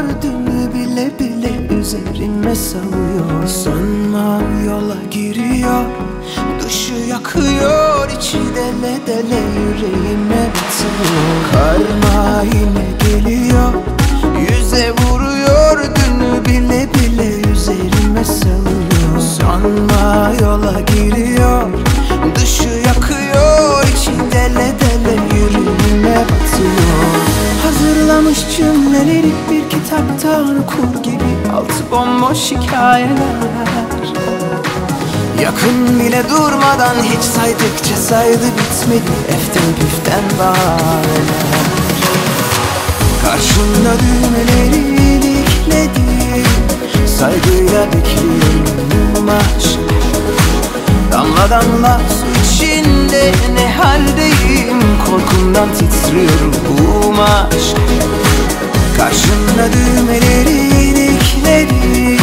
Dardını bile bile üzerime salıyor. Sanma yola giriyor Dışı yakıyor içi dele dele yüreğime batıyor. Karma Hazırlamış cümleleri bir kitaptan okur gibi Altı bomboş hikayeler. Yakın bile durmadan hiç saydıkça saydı bitmedi. Eften püften bahaneler. Karşımda düğmeleri ilikledi. Saygıyla bekliyorum aşk Damla damla su içinde ne haldeyim? Korkumdan titriyorum aşk. Karşımda düğmeleri ilikledi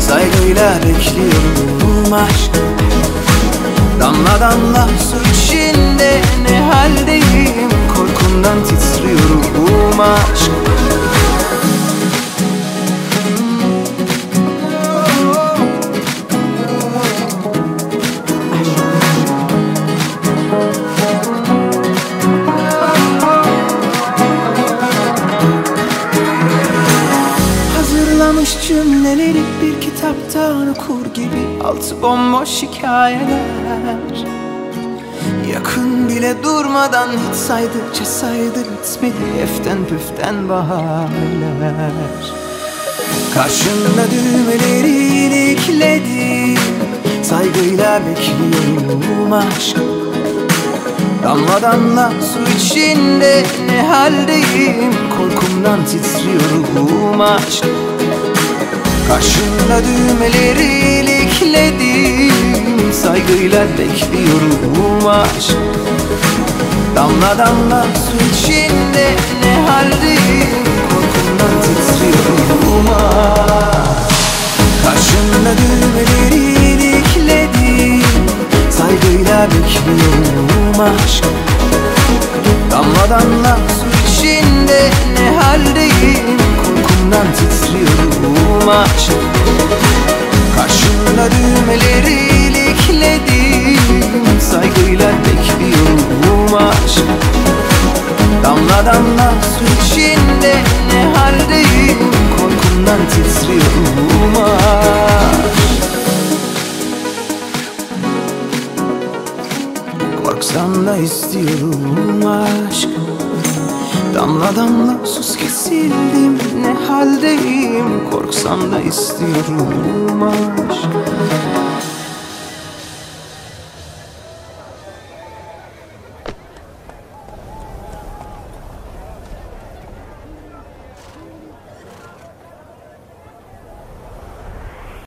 Saygıyla bekliyorum aşk. Damla damla su içinde ne haldeyim? Korkumdan titriyorum aşk Hazırlamış cümleleri bir kitaptan okur gibi Altı bomboş hikayeler. Yakın bile durmadan hiç saydıkça saydı bitmedi Eften püften bahaneler. Karşımda düğmeleri ilikledi Saygıyla bekliyorum aşk Damla damla su içinde ne haldeyim? Korkumdan titriyorum aşk Karşımda düğmeleri ilikledim. Saygıyla bekliyorum aşk. Damla damla su içinde ne haldeyim Korkumdan titriyorum aşk. Karşımda düğmeleri ilikledim. Saygıyla bekliyorum aşk. Damla damla su içinde ne haldeyim Korkumdan aşk Karşımda düğmeleri ilikledim Saygıyla bekliyorum aşk Damla damla su içinde ne haldeyim Korkumdan titriyorum aşk Korksam da istiyorum aşk Damla damla sus kesildim. Ne haldeyim? Korksam da istiyorum aşk